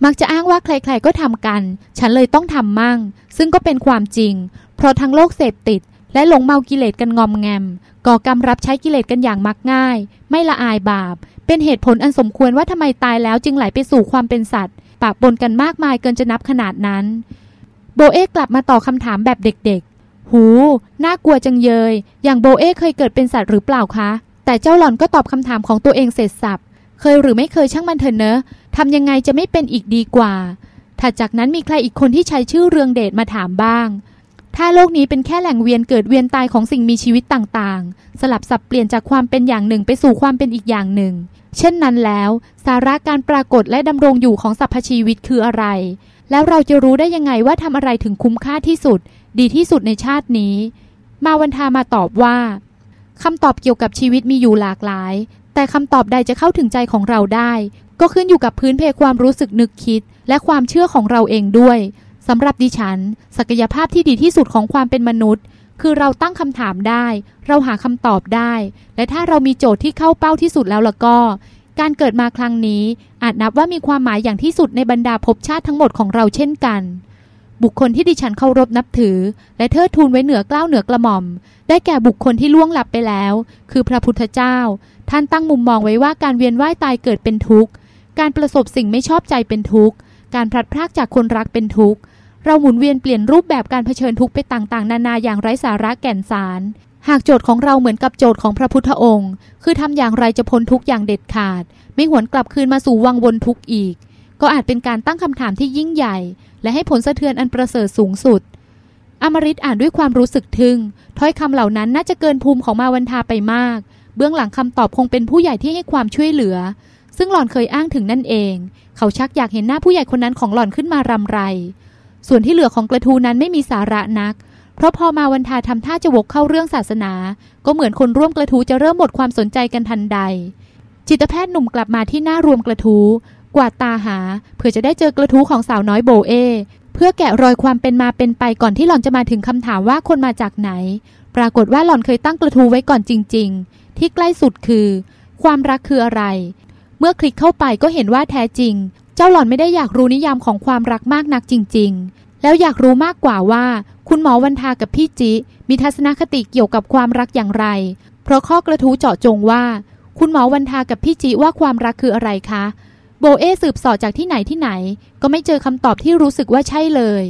มักจะอ้างว่าใครๆก็ทำกัน ฉันเลยต้องทำมั่ง ซึ่งก็เป็นความจริง เพราะทั้งโลกเสพติด และหลงเมากิเลสกันงอมแงม ก่อกรรมรับใช้กิเลสกันอย่างมักง่าย ไม่ละอายบาป เป็นเหตุผลอันสมควรว่าทำไมตายแล้วจึงไหลไปสู่ความเป็นสัตว์ปะปนกันมากมายเกินจะนับขนาดนั้น โบเอกลับมาต่อคำถามแบบเด็กๆ หู น่ากลัวจังเยย อย่างโบเอเคยเกิดเป็นสัตว์หรือเปล่าคะ แต่เจ้าหล่อนก็ตอบคำถามของตัวเองเสร็จสับ เคยหรือไม่เคยช่างมันเถอะเนอะทำยังไงจะไม่เป็นอีกดีกว่าถัดจากนั้นมีใครอีกคนที่ใช้ชื่อเรืองเดชมาถามบ้าง ถ้าโลกนี้เป็นแค่แหล่งเวียนเกิดเวียนตายของสิ่งมีชีวิตต่างๆ สลับสับเปลี่ยนจากความเป็นอย่างหนึ่งไปสู่ความเป็นอีกอย่างหนึ่ง เช่นนั้นแล้ว สาระการปรากฏและดำรงอยู่ของสรรพชีวิตคืออะไร แล้วเราจะรู้ได้ยังไงว่าทำอะไรถึงคุ้มค่าที่สุด ดีที่สุดในชาตินี้ มาวันทามาตอบว่าคำตอบเกี่ยวกับชีวิตมีอยู่หลากหลาย แต่คำตอบใดจะเข้าถึงใจของเราได้ ก็ขึ้นอยู่กับพื้นเพความรู้สึกนึกคิด และความเชื่อของเราเองด้วย สำหรับดิฉัน ศักยภาพที่ดีที่สุดของความเป็นมนุษย์ คือเราตั้งคำถามได้ เราหาคำตอบได้ และถ้าเรามีโจทย์ที่เข้าเป้าที่สุดแล้วล่ะก็ การเกิดมาครั้งนี้อาจนับว่ามีความหมายอย่างที่สุดในบรรดาภพชาติทั้งหมดของเราเช่นกัน บุคคลที่ดิฉันเคารพนับถือ และเทิดทูนไว้เหนือเกล้าวเหนือกระหม่อม ได้แก่บุคคลที่ล่วงลับไปแล้ว คือพระพุทธเจ้า ท่านตั้งมุมมองไว้ว่าการเวียนว่ายตายเกิดเป็นทุกข์ การประสบสิ่งไม่ชอบใจเป็นทุกข์การพลัดพรากจากคนรักเป็นทุกข์ เราหมุนเวียนเปลี่ยนรูปแบบการเผชิญทุกข์ไปต่างๆ นานาอย่างไร้สาระแก่นสาร หากโจทย์ของเราเหมือนกับโจทย์ของพระพุทธองค์ คือทำอย่างไรจะพ้นทุกอย่างเด็ดขาด ไม่หวนกลับคืนมาสู่วังวนทุกข์อีก ก็อาจเป็นการตั้งคำถามที่ยิ่งใหญ่ และให้ผลสะเทือนอันประเสริฐสูงสุด อมริตอ่านด้วยความรู้สึกทึ่งถ้อยคำเหล่านั้นน่าจะเกินภูมิของมาวันทาไปมาก เบื้องหลังคำตอบคงเป็นผู้ใหญ่ที่ให้ความช่วยเหลือ ซึ่งหล่อนเคยอ้างถึงนั่นเอง เขาชักอยากเห็นหน้าผู้ใหญ่คนนั้นของหล่อนขึ้นมารำไร ส่วนที่เหลือของกระทูนั้นไม่มีสาระนัก เพราะพอมาวันทาทำท่าจะวกเข้าเรื่องศาสนา ก็เหมือนคนร่วมกระทูจะเริ่มหมดความสนใจกันทันใด จิตแพทย์หนุ่มกลับมาที่หน้ารวมกระทูกวาดตาหา เพื่อจะได้เจอกระทูของสาวน้อยโบเอ เพื่อแกะรอยความเป็นมาเป็นไปก่อนที่หล่อนจะมาถึงคำถามว่าคนมาจากไหน ปรากฏว่าหล่อนเคยตั้งกระทูไว้ก่อนจริง ๆ ที่ใกล้สุดคือ ความรักคืออะไร เมื่อคลิกเข้าไปก็เห็นว่าแท้จริง เจ้าหล่อนไม่ได้อยากรู้นิยามของความรักมากนักจริง ๆ แล้วอยากรู้มากกว่าว่า คุณหมอวันทากับพี่จิ มีทัศนคติเกี่ยวกับความรักอย่างไร เพราะข้อกระทู้เจาะจงว่า คุณหมอวันทากับพี่จิว่าความรักคืออะไรคะ โบเอสืบสอดจากที่ไหนที่ไหน ก็ไม่เจอคำตอบที่รู้สึกว่าใช่เลย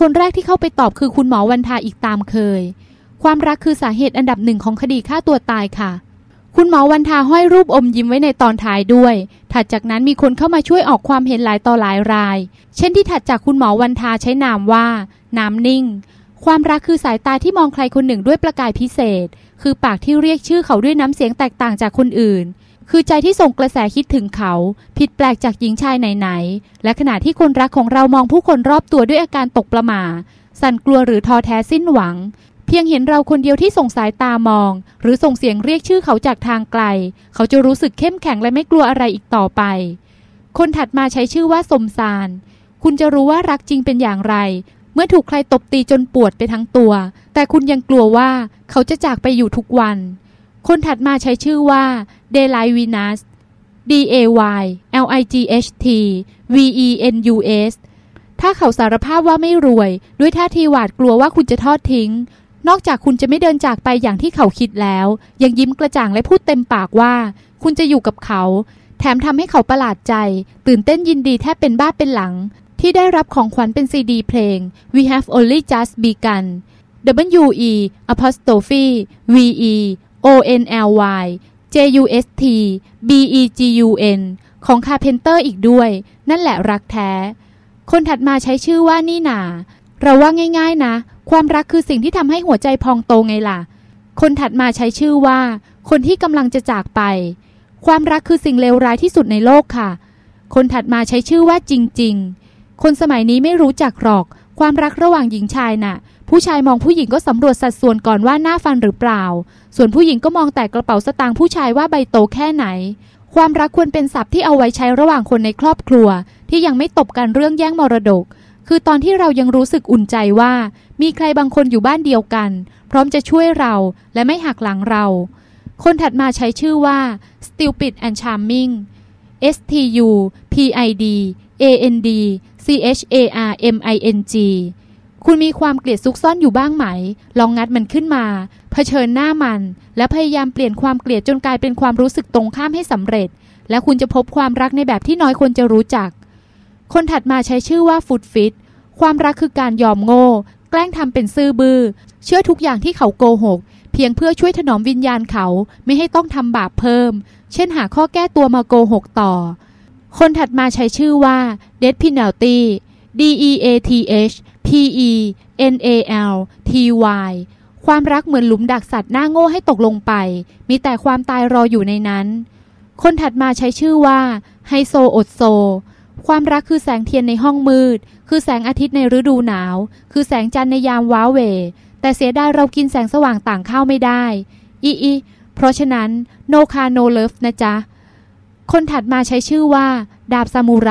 คนแรกที่เข้าไปตอบคือคุณหมอวันทาอีกตามเคย ความรักคือสาเหตุอันดับหนึ่งของคดีฆ่าตัวตายค่ะ คุณหมอวันทาห้อยรูปอมยิ้มไว้ในตอนท้ายด้วย ถัดจากนั้นมีคนเข้ามาช่วยออกความเห็นหลายต่อหลายราย เช่นที่ถัดจากคุณหมอวันทาใช้นามว่าน้ำนิ่ง ความรักคือสายตาที่มองใครคนหนึ่งด้วยประกายพิเศษ คือปากที่เรียกชื่อเขาด้วยน้ำเสียงแตกต่างจากคนอื่น คือใจที่ส่งกระแสคิดถึงเขา ผิดแปลกจากหญิงชายไหนๆ และขณะที่คนรักของเรามองผู้คนรอบตัวด้วยอาการตกประหม่าสั่นกลัวหรือท้อแท้สิ้นหวัง เพียงเห็นเราคนเดียวที่ส่งสายตามอง หรือส่งเสียงเรียกชื่อเขาจากทางไกล เขาจะรู้สึกเข้มแข็งและไม่กลัวอะไรอีกต่อไป คนถัดมาใช้ชื่อว่าสมสาร คุณจะรู้ว่ารักจริงเป็นอย่างไร เมื่อถูกใครตบตีจนปวดไปทั้งตัว แต่คุณยังกลัวว่าเขาจะจากไปอยู่ทุกวัน คนถัดมาใช้ชื่อว่า Daylight Venus D A Y L I G H T V E N U S ถ้าเขาสารภาพว่าไม่รวย ด้วยท่าทีหวาดกลัวว่าคุณจะทอดทิ้ง นอกจากคุณจะไม่เดินจากไปอย่างที่เขาคิดแล้ว ยังยิ้มกระจ่างและพูดเต็มปากว่า คุณจะอยู่กับเขา แถมทำให้เขาประหลาดใจ ตื่นเต้นยินดีแทบเป็นบ้าเป็นหลัง ที่ได้รับของขวัญเป็นซีดีเพลง We Have Only Just Begun W E apostrophe V E O N L Y J U S T B E G U N ของคาร์เพนเตอร์อีกด้วย นั่นแหละรักแท้ คนถัดมาใช้ชื่อว่านี่นา เราว่าง่าย ๆ นะ ความรักคือสิ่งที่ทำให้หัวใจพองโตไงล่ะ คนถัดมาใช้ชื่อว่า คนที่กำลังจะจากไป ความรักคือสิ่งเลวร้ายที่สุดในโลกค่ะ คนถัดมาใช้ชื่อว่าจริง ๆ คนสมัยนี้ไม่รู้จักหรอก ความรักระหว่างหญิงชายน่ะ ผู้ชายมองผู้หญิงก็สำรวจสัดส่วนก่อนว่าหน้าฟันหรือเปล่า ส่วนผู้หญิงก็มองแต่กระเป๋าสตางค์ผู้ชายว่าใบโตแค่ไหน ความรักควรเป็นศัพท์ที่เอาไว้ใช้ระหว่างคนในครอบครัว ที่ยังไม่ตบกันเรื่องแย่งมรดก คือตอนที่เรายังรู้สึกอุ่นใจว่า มีใครบางคนอยู่บ้านเดียวกัน พร้อมจะช่วยเราและไม่หักหลังเรา คนถัดมาใช้ชื่อว่า stupid and charming S T U P I D A N D C H A R M I N G คุณมีความเกลียดซุกซ่อนอยู่บ้างไหม ลองงัดมันขึ้นมา เผชิญหน้ามัน และพยายามเปลี่ยนความเกลียดจนกลายเป็นความรู้สึกตรงข้ามให้สำเร็จ และคุณจะพบความรักในแบบที่น้อยคนจะรู้จัก คนถัดมาใช้ชื่อว่าฟุตฟิตความรักคือการยอมโง่ แกล้งทำเป็นซื่อบือ้อ เชื่อทุกอย่างที่เขาโกหก เพียงเพื่อช่วยถนอมวิญญาณเขาไม่ให้ต้องทำบาปเพิ่ม เช่นหาข้อแก้ตัวมาโกหกต่อ คนถัดมาใช้ชื่อว่า Death Penalty D E A T H P E N A L T Y ความรักเหมือนหลุมดักสัตว์หน้าโง่ให้ตกลงไป มีแต่ความตายรออยู่ในนั้น คนถัดมาใช้ชื่อว่าไฮโซอดโซ ความรักคือแสงเทียนในห้องมืด คือแสงอาทิตย์ในฤดูหนาว คือแสงจันทร์ในยามว้าเว แต่เสียดายเรากินแสงสว่างต่างเข้าไม่ได้ อีอีเพราะฉะนั้นโนคาโนเลิฟนะจ๊ะ คนถัดมาใช้ชื่อว่า ดาบซามูไร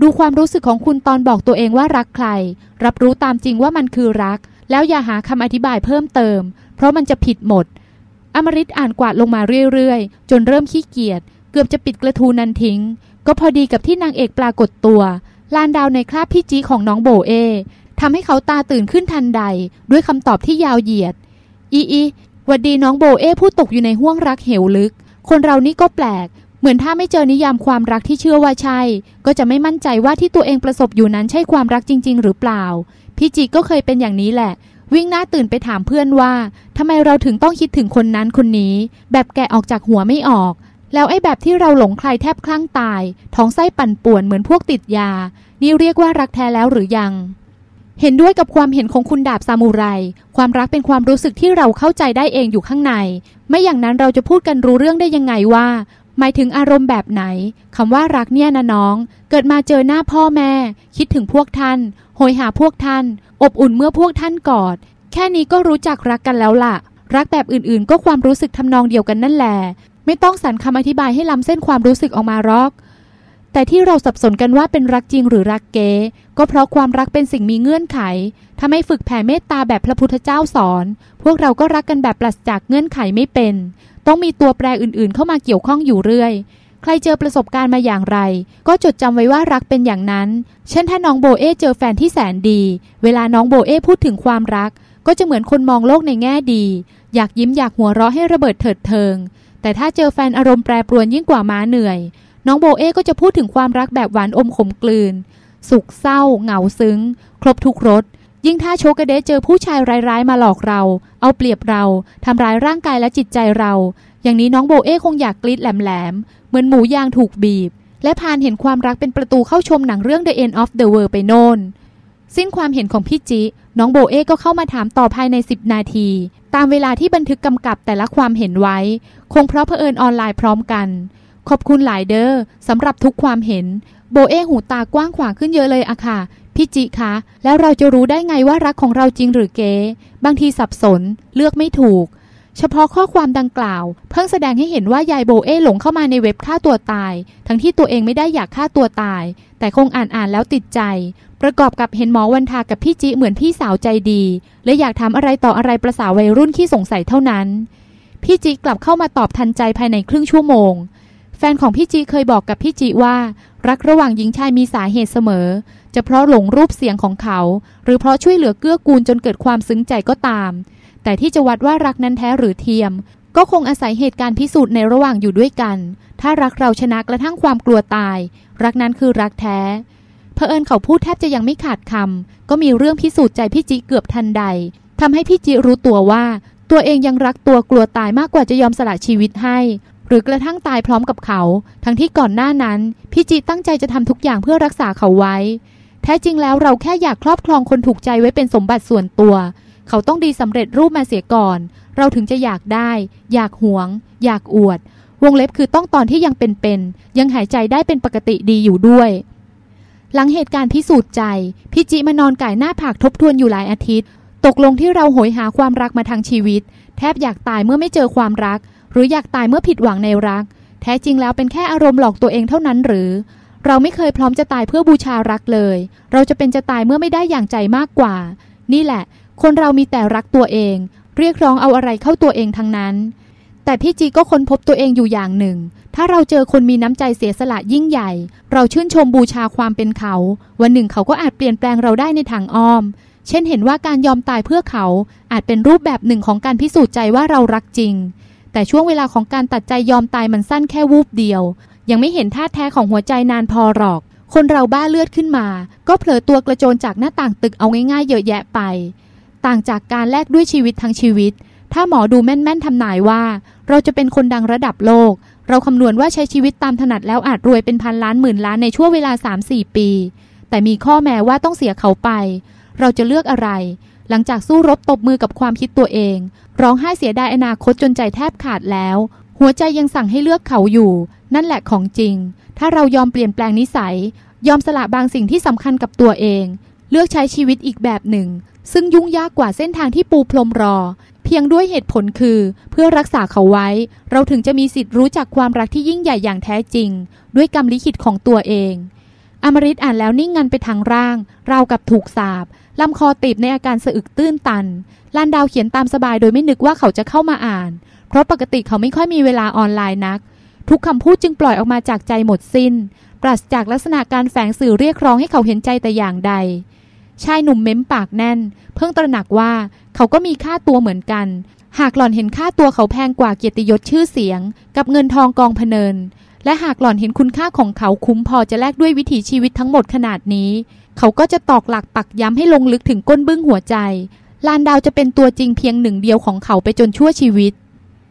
ดูความรู้สึกของคุณตอนบอกตัวเองว่ารักใคร รับรู้ตามจริงว่ามันคือรัก แล้วอย่าหาคำอธิบายเพิ่มเติม เพราะมันจะผิดหมด อมริตอ่านกวาดลงมาเรื่อยๆ จนเริ่มขี้เกียจ เกือบจะปิดกระทูนั้นทิ้ง ก็พอดีกับที่นางเอกปรากฏตัว ลานดาวในคราบพี่จีของน้องโบเอทำให้เขาตาตื่นขึ้นทันใด ด้วยคำตอบที่ยาวเหยียด อีอีวัดดีน้องโบเอผู้ตกอยู่ในห้วงรักเหวลึก คนเรานี่ก็แปลก เหมือนถ้าไม่เจอนิยามความรักที่เชื่อว่าใช่ ก็จะไม่มั่นใจว่าที่ตัวเองประสบอยู่นั้นใช่ความรักจริง ๆ หรือเปล่า พี่จีก็เคยเป็นอย่างนี้แหละ วิ่งหน้าตื่นไปถามเพื่อนว่าทำไมเราถึงต้องคิดถึงคนนั้นคนนี้ แบบแกะออกจากหัวไม่ออก แล้วไอ้แบบที่เราหลงใครแทบคลั่งตาย ท้องไส้ปั่นป่วนเหมือนพวกติดยา นี่เรียกว่ารักแท้แล้วหรือยัง เห็นด้วยกับความเห็นของคุณดาบซามูไร ความรักเป็นความรู้สึกที่เราเข้าใจได้เองอยู่ข้างใน ไม่อย่างนั้นเราจะพูดกันรู้เรื่องได้ยังไงว่า หมายถึงอารมณ์แบบไหน คำว่ารักเนี่ยนะน้อง เกิดมาเจอหน้าพ่อแม่ คิดถึงพวกท่าน โหยหาพวกท่าน อบอุ่นเมื่อพวกท่านกอด แค่นี้ก็รู้จักรักกันแล้วล่ะรักแบบอื่นๆ ก็ความรู้สึกทำนองเดียวกันนั่นแหละ ไม่ต้องสรรคำอธิบายให้ล้ำเส้นความรู้สึกออกมาหรอก แต่ที่เราสับสนกันว่าเป็นรักจริงหรือรักเก๋ก็เพราะความรักเป็นสิ่งมีเงื่อนไขถ้าไม่ฝึกแผ่เมตตาแบบพระพุทธเจ้าสอน พวกเราก็รักกันแบบปราศจากเงื่อนไขไม่เป็น ต้องมีตัวแปรอื่นๆ เข้ามาเกี่ยวข้องอยู่เรื่อยใครเจอประสบการณ์มาอย่างไร ก็จดจำไว้ว่ารักเป็นอย่างนั้น เช่นถ้าน้องโบเอเจอแฟนที่แสนดี เวลาน้องโบเอพูดถึงความรัก ก็จะเหมือนคนมองโลกในแง่ดี อยากยิ้มอยากหัวเราะให้ระเบิดเถิดเทิง แต่ถ้าเจอแฟนอารมณ์แปรปรวนยิ่งกว่าม้าเหนื่อย น้องโบเอก็จะพูดถึงความรักแบบหวานอมขมกลืน สุขเศร้า เหงาซึ้ง ครบทุกรสยิ่งถ้าโชกเดเจอผู้ชายร้ายๆมาหลอกเรา เอาเปรียบเราทำร้ายร่างกายและจิตใจเรา อย่างนี้น้องโบเอคงอยากกรีดแหลมๆเหมือนหมูยางถูกบีบ และพานเห็นความรักเป็นประตูเข้าชมหนังเรื่อง The End of the World ไปโน่น สิ้นความเห็นของพี่จิ น้องโบเอก็เข้ามาถามต่อภายใน 10 นาที ตามเวลาที่บันทึกกำกับแต่ละความเห็นไว้ คงเพราะเผอิญออนไลน์พร้อมกัน ขอบคุณหลายเดอ้อสำหรับทุกความเห็น โบเอหูตากว้างขวางขึ้นเยอะเลยอะค่ะ พี่จิคะ แล้วเราจะรู้ได้ไงว่ารักของเราจริงหรือเก๊บางทีสับสน เลือกไม่ถูก เฉพาะข้อความดังกล่าว เพิ่งแสดงให้เห็นว่ายายโบเอหลงเข้ามาในเว็บฆ่าตัวตาย ทั้งที่ตัวเองไม่ได้อยากฆ่าตัวตาย แต่คงอ่านอ่านแล้วติดใจ ประกอบกับเห็นหมอวันทากับพี่จิเหมือนพี่สาวใจดีและอยากทำอะไรต่ออะไรประสาวัยรุ่นขี้สงสัยเท่านั้น พี่จิกลับเข้ามาตอบทันใจภายในครึ่งชั่วโมง แฟนของพี่จีเคยบอกกับพี่จีว่า รักระหว่างหญิงชายมีสาเหตุเสมอ จะเพราะหลงรูปเสียงของเขา หรือเพราะช่วยเหลือเกื้อกูลจนเกิดความซึ้งใจก็ตาม แต่ที่จะวัดว่ารักนั้นแท้หรือเทียม ก็คงอาศัยเหตุการณ์พิสูจน์ในระหว่างอยู่ด้วยกัน ถ้ารักเราชนะกระทั่งความกลัวตาย รักนั้นคือรักแท้เผอิญเขาพูดแทบจะยังไม่ขาดคำก็มีเรื่องพิสูจน์ใจพี่จีเกือบทันใดทำให้พี่จีรู้ตัวว่า ตัวเองยังรักตัวกลัวตายมากกว่าจะยอมสละชีวิตให้ หรือกระทั่งตายพร้อมกับเขา ทั้งที่ก่อนหน้านั้นพี่จิตั้งใจจะทำทุกอย่างเพื่อรักษาเขาไว้ แท้จริงแล้วเราแค่อยากครอบครองคนถูกใจไว้เป็นสมบัติส่วนตัว เขาต้องดีสำเร็จรูปมาเสียก่อน เราถึงจะอยากได้ อยากหวง อยากอวด วงเล็บคือต้องตอนที่ยังเป็นๆยังหายใจได้เป็นปกติดีอยู่ด้วย หลังเหตุการณ์พิสูจน์ใจพี่จิมานอนก่ายหน้าผากทบทวนอยู่หลายอาทิตย์ ตกลงที่เราโหยหาความรักมาทางชีวิต แทบอยากตายเมื่อไม่เจอความรัก หรืออยากตายเมื่อผิดหวังในรัก แท้จริงแล้วเป็นแค่อารมณ์หลอกตัวเองเท่านั้นหรือเราไม่เคยพร้อมจะตายเพื่อบูชารักเลย เราจะเป็นจะตายเมื่อไม่ได้อย่างใจมากกว่า นี่แหละ คนเรามีแต่รักตัวเอง เรียกร้องเอาอะไรเข้าตัวเองทั้งนั้น แต่พี่จีก็ค้นพบตัวเองอยู่อย่างหนึ่ง ถ้าเราเจอคนมีน้ำใจเสียสละยิ่งใหญ่ เราชื่นชมบูชาความเป็นเขา วันหนึ่งเขาก็อาจเปลี่ยนแปลงเราได้ในทางอ้อม เช่นเห็นว่าการยอมตายเพื่อเขาอาจเป็นรูปแบบหนึ่งของการพิสูจน์ใจว่าเรารักจริง แต่ช่วงเวลาของการตัดใจยอมตายมันสั้นแค่วูบเดียว ยังไม่เห็นท่าแท้ของหัวใจนานพอหรอกคนเราบ้าเลือดขึ้นมา ก็เผลอตัวกระโจนจากหน้าต่างตึกเอาง่ายๆเยอะแยะไป ต่างจากการแลกด้วยชีวิตทั้งชีวิต ถ้าหมอดูแม่นๆทำนายว่า เราจะเป็นคนดังระดับโลก เราคำนวณว่าใช้ชีวิตตามถนัดแล้วอาจรวยเป็นพันล้านหมื่นล้านในช่วงเวลา 3-4 ปี แต่มีข้อแม้ว่าต้องเสียเขาไป เราจะเลือกอะไร หลังจากสู้รบตบมือกับความคิดตัวเอง ร้องไห้เสียดายอนาคตจนใจแทบขาดแล้ว หัวใจยังสั่งให้เลือกเขาอยู่ นั่นแหละของจริง ถ้าเรายอมเปลี่ยนแปลงนิสัย ยอมสละบางสิ่งที่สำคัญกับตัวเอง เลือกใช้ชีวิตอีกแบบหนึ่ง ซึ่งยุ่งยากกว่าเส้นทางที่ปูพรมรอ เพียงด้วยเหตุผลคือ เพื่อรักษาเขาไว้ เราถึงจะมีสิทธิ์รู้จักความรักที่ยิ่งใหญ่อย่างแท้จริง ด้วยกรรมลิขิตของตัวเอง อมริตอ่านแล้วนิ่งงันไปทางร่างราวกับถูกสาบลำคอตีบในอาการสะอึกตื้นตันลานดาวเขียนตามสบายโดยไม่นึกว่าเขาจะเข้ามาอ่าน เพราะปกติเขาไม่ค่อยมีเวลาออนไลน์นัก ทุกคำพูดจึงปล่อยออกมาจากใจหมดสิน้น ปราศจากลักษณะการแฝงสื่อเรียกร้องให้เขาเห็นใจแต่อย่างใด ชายหนุ่มเม้มปากแน่น เพิ่งตระหนักว่าเขาก็มีค่าตัวเหมือนกัน หากหล่อนเห็นค่าตัวเขาแพงกว่าเกียรติยศชื่อเสียง กับเงินทองกองพเนิน และหากหล่อนเห็นคุณค่าของเขาคุ้มพอจะแลกด้วยวิถีชีวิตทั้งหมดขนาดนี้ เขาก็จะตอกหลักปักย้ำให้ลงลึกถึงก้นบึ้งหัวใจ ลานดาวจะเป็นตัวจริงเพียงหนึ่งเดียวของเขาไปจนชั่วชีวิต